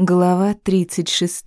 Глава 36.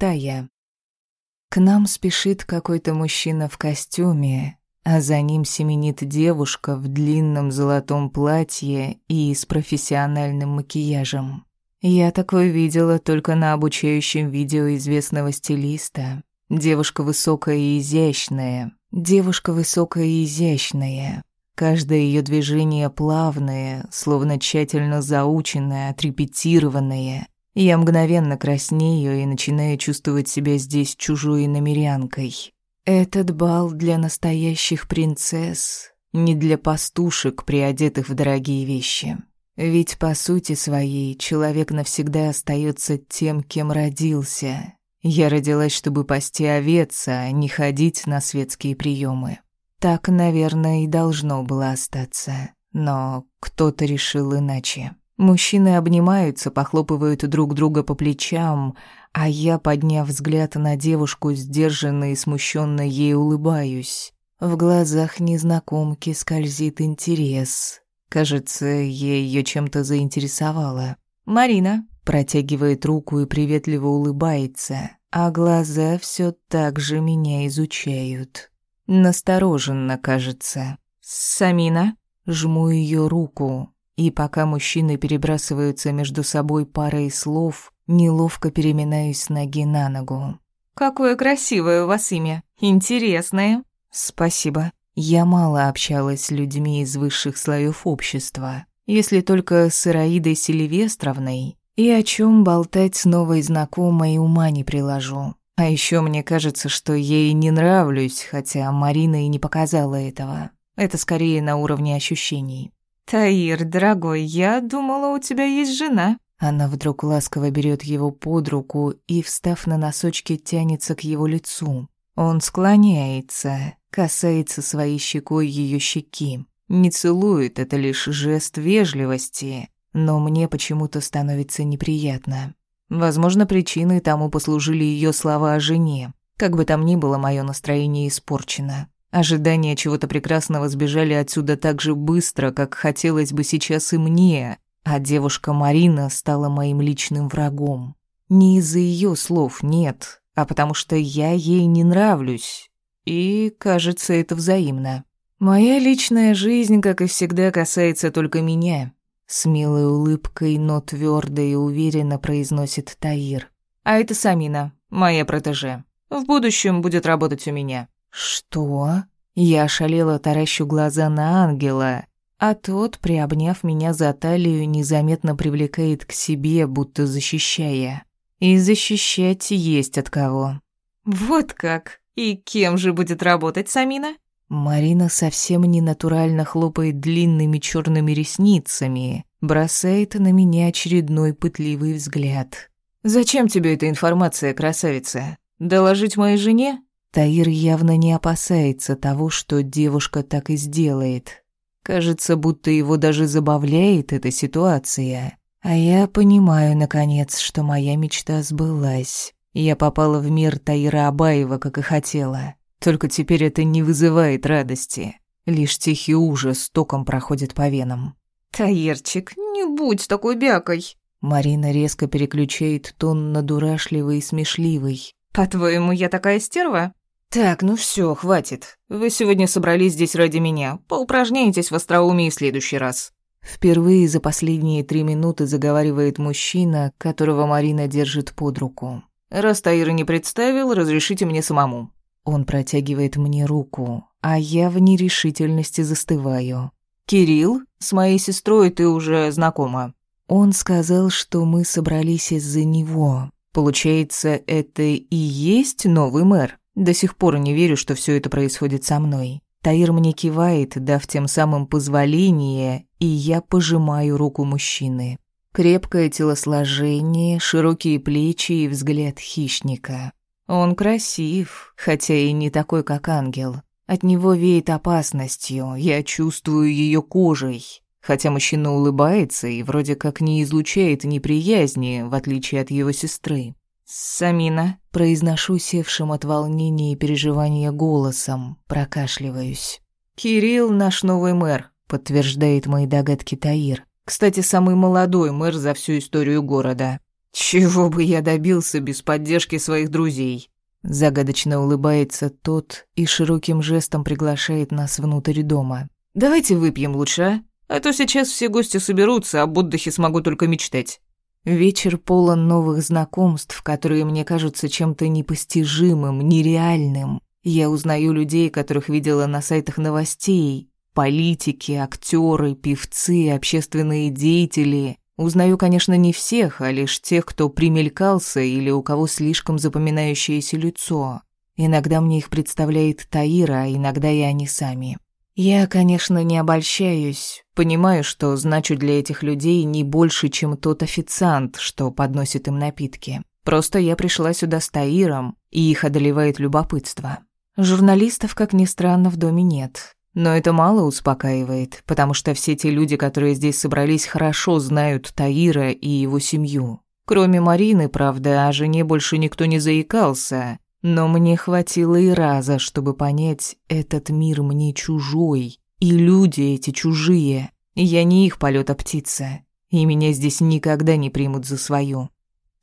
К нам спешит какой-то мужчина в костюме, а за ним семенит девушка в длинном золотом платье и с профессиональным макияжем. Я такое видела только на обучающем видео известного стилиста. Девушка высокая и изящная. Девушка высокая и изящная. Каждое ее движение плавное, словно тщательно заученное, отрепетированное. Я мгновенно краснею и начинаю чувствовать себя здесь чужой намерянкой. Этот бал для настоящих принцесс, не для пастушек, приодетых в дорогие вещи. Ведь по сути своей человек навсегда остается тем, кем родился. Я родилась, чтобы пасти овец, а не ходить на светские приемы. Так, наверное, и должно было остаться. Но кто-то решил иначе. Мужчины обнимаются, похлопывают друг друга по плечам, а я, подняв взгляд на девушку, сдержанно и смущенно ей улыбаюсь. В глазах незнакомки скользит интерес. Кажется, я ее чем-то заинтересовала. «Марина», протягивает руку и приветливо улыбается, а глаза все так же меня изучают. Настороженно, кажется. «Самина?» Жму ее руку, и пока мужчины перебрасываются между собой парой слов, неловко переминаюсь с ноги на ногу. «Какое красивое у вас имя! Интересное!» «Спасибо. Я мало общалась с людьми из высших слоев общества, если только с Ираидой Сильвестровной, и о чем болтать с новой знакомой ума не приложу. А еще мне кажется, что ей не нравлюсь, хотя Марина и не показала этого. Это скорее на уровне ощущений. «Таир, дорогой, я думала, у тебя есть жена». Она вдруг ласково берет его под руку и, встав на носочки, тянется к его лицу. Он склоняется, касается своей щекой ее щеки. Не целует, это лишь жест вежливости, но мне почему-то становится неприятно. Возможно, причиной тому послужили ее слова о жене. Как бы там ни было, мое настроение испорчено. Ожидания чего-то прекрасного сбежали отсюда так же быстро, как хотелось бы сейчас и мне, а девушка Марина стала моим личным врагом. Не из-за ее слов, нет, а потому что я ей не нравлюсь. И, кажется, это взаимно. Моя личная жизнь, как и всегда, касается только меня. С милой улыбкой, но твердо и уверенно произносит Таир. А это Самина, моя протеже. В будущем будет работать у меня. «Что?» Я ошалела, таращу глаза на ангела, а тот, приобняв меня за талию, незаметно привлекает к себе, будто защищая. И защищать есть от кого. «Вот как? И кем же будет работать Самина?» Марина совсем не натурально хлопает длинными черными ресницами, бросает на меня очередной пытливый взгляд. «Зачем тебе эта информация, красавица? Доложить моей жене?» Таир явно не опасается того, что девушка так и сделает. Кажется, будто его даже забавляет эта ситуация. А я понимаю, наконец, что моя мечта сбылась. Я попала в мир Таира Абаева, как и хотела. Только теперь это не вызывает радости. Лишь тихий ужас током проходит по венам. «Таирчик, не будь такой бякой!» Марина резко переключает тон на дурашливый и смешливый. «По-твоему, я такая стерва?» «Так, ну все, хватит. Вы сегодня собрались здесь ради меня. Поупражняйтесь в остроумии в следующий раз». Впервые за последние три минуты заговаривает мужчина, которого Марина держит под руку. «Раз Таира не представил, разрешите мне самому». Он протягивает мне руку, а я в нерешительности застываю. «Кирилл, с моей сестрой ты уже знакома». Он сказал, что мы собрались из-за него. Получается, это и есть новый мэр? До сих пор не верю, что все это происходит со мной. Таир мне кивает, дав тем самым позволение, и я пожимаю руку мужчины. Крепкое телосложение, широкие плечи и взгляд хищника. Он красив, хотя и не такой, как ангел. От него веет опасностью, я чувствую ее кожей. Хотя мужчина улыбается и вроде как не излучает неприязни, в отличие от его сестры. «Самина», — произношу севшим от волнения и переживания голосом, прокашливаюсь. «Кирилл наш новый мэр», — подтверждает мои догадки Таир. «Кстати, самый молодой мэр за всю историю города». «Чего бы я добился без поддержки своих друзей?» Загадочно улыбается тот и широким жестом приглашает нас внутрь дома. «Давайте выпьем лучше, а? А то сейчас все гости соберутся, а об отдыхе смогу только мечтать». Вечер полон новых знакомств, которые мне кажутся чем-то непостижимым, нереальным. Я узнаю людей, которых видела на сайтах новостей. Политики, актеры, певцы, общественные деятели. Узнаю, конечно, не всех, а лишь тех, кто примелькался или у кого слишком запоминающееся лицо. Иногда мне их представляет Таира, а иногда и они сами. Я, конечно, не обольщаюсь. Понимаю, что значу для этих людей не больше, чем тот официант, что подносит им напитки. Просто я пришла сюда с Таиром, и их одолевает любопытство. Журналистов, как ни странно, в доме нет. Но это мало успокаивает, потому что все те люди, которые здесь собрались, хорошо знают Таира и его семью. Кроме Марины, правда, о жене больше никто не заикался, но мне хватило и раза, чтобы понять, этот мир мне чужой, и люди эти чужие. Я не их полета птица, и меня здесь никогда не примут за свою.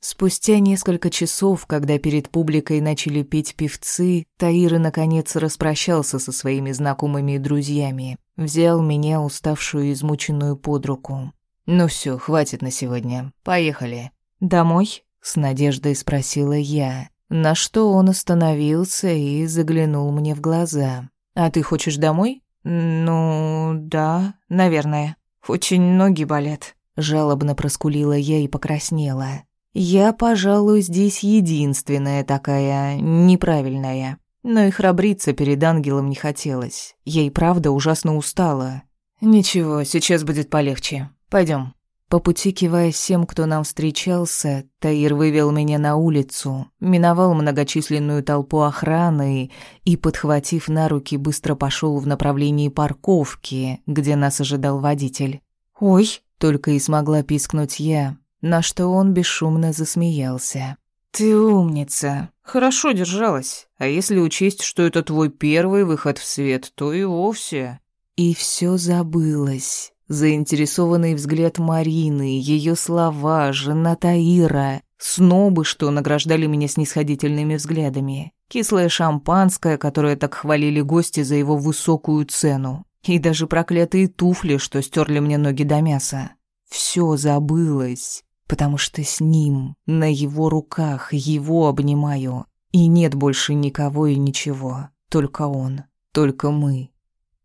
Спустя несколько часов, когда перед публикой начали петь певцы, Таира наконец распрощался со своими знакомыми и друзьями, взял меня, уставшую и измученную, под руку. «Ну все, хватит на сегодня. Поехали». «Домой?» — с надеждой спросила я, на что он остановился и заглянул мне в глаза. «А ты хочешь домой?» «Ну, да, наверное. Очень ноги болят», — жалобно проскулила я и покраснела. Я, пожалуй, здесь единственная такая неправильная. Но и храбриться перед ангелом не хотелось. Я и правда ужасно устала. Ничего, сейчас будет полегче. Пойдем. По пути кивая всем, кто нам встречался, Таир вывел меня на улицу, миновал многочисленную толпу охраны и, подхватив на руки, быстро пошел в направлении парковки, где нас ожидал водитель. «Ой!» — только и смогла пискнуть я, на что он бесшумно засмеялся. «Ты умница. Хорошо держалась. А если учесть, что это твой первый выход в свет, то и вовсе...» И все забылось. Заинтересованный взгляд Марины, ее слова, жена Таира, снобы, что награждали меня снисходительными взглядами, кислое шампанское, которое так хвалили гости за его высокую цену, и даже проклятые туфли, что стерли мне ноги до мяса. Все забылось потому что с ним, на его руках, его обнимаю. И нет больше никого и ничего, только он, только мы.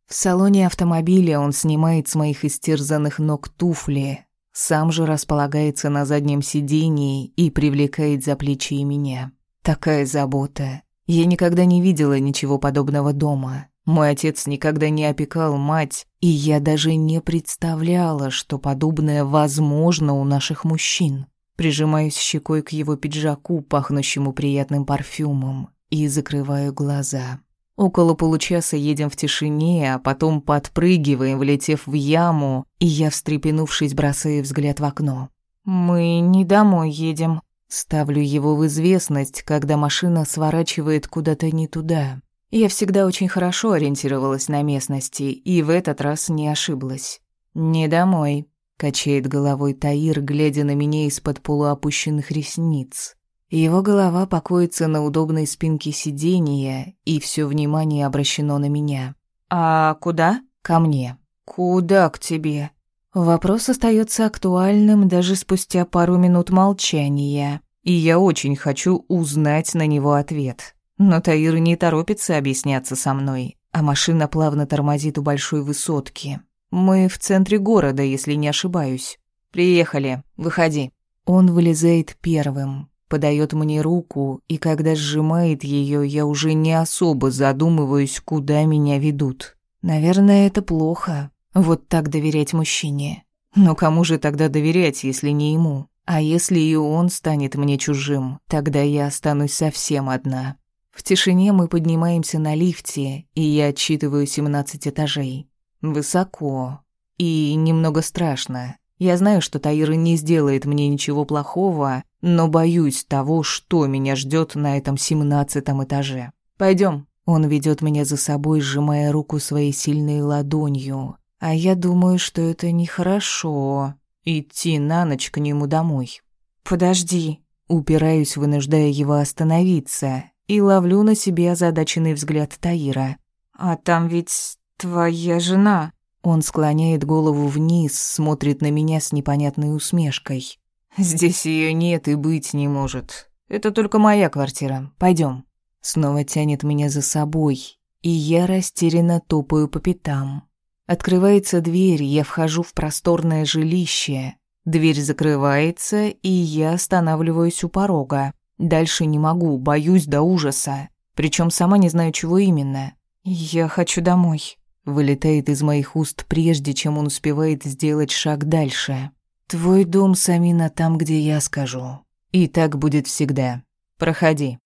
В салоне автомобиля он снимает с моих истерзанных ног туфли, сам же располагается на заднем сидении и привлекает за плечи и меня. Такая забота. Я никогда не видела ничего подобного дома. Мой отец никогда не опекал мать, и я даже не представляла, что подобное возможно у наших мужчин. Прижимаюсь щекой к его пиджаку, пахнущему приятным парфюмом, и закрываю глаза. Около получаса едем в тишине, а потом подпрыгиваем, влетев в яму, и я, встрепенувшись, бросаю взгляд в окно. «Мы не домой едем». Ставлю его в известность, когда машина сворачивает куда-то не туда. Я всегда очень хорошо ориентировалась на местности и в этот раз не ошиблась. «Не домой», — качает головой Таир, глядя на меня из-под полуопущенных ресниц. Его голова покоится на удобной спинке сиденья, и все внимание обращено на меня. «А куда?» «Ко мне». «Куда к тебе?» Вопрос остается актуальным даже спустя пару минут молчания, и я очень хочу узнать на него ответ. Но Таир не торопится объясняться со мной, а машина плавно тормозит у большой высотки. Мы в центре города, если не ошибаюсь. Приехали, выходи. Он вылезает первым, подает мне руку, и когда сжимает ее, я уже не особо задумываюсь, куда меня ведут. Наверное, это плохо. Вот так доверять мужчине. Но кому же тогда доверять, если не ему? А если и он станет мне чужим, тогда я останусь совсем одна. В тишине мы поднимаемся на лифте, и я отчитываю 17 этажей. Высоко. И немного страшно. Я знаю, что Таира не сделает мне ничего плохого, но боюсь того, что меня ждет на этом семнадцатом этаже. Пойдем. Он ведет меня за собой, сжимая руку своей сильной ладонью. А я думаю, что это нехорошо идти на ночь к нему домой. подожди». Упираюсь, вынуждая его остановиться, и ловлю на себе озадаченный взгляд Таира. «А там ведь твоя жена». Он склоняет голову вниз, смотрит на меня с непонятной усмешкой. «Здесь ее нет и быть не может. Это только моя квартира. Пойдем. Снова тянет меня за собой, и я растерянно топаю по пятам. Открывается дверь, я вхожу в просторное жилище. Дверь закрывается, и я останавливаюсь у порога. Дальше не могу, боюсь до ужаса. Причем сама не знаю, чего именно. «Я хочу домой», — вылетает из моих уст, прежде чем он успевает сделать шаг дальше. «Твой дом, Самина, там, где я скажу. И так будет всегда. Проходи».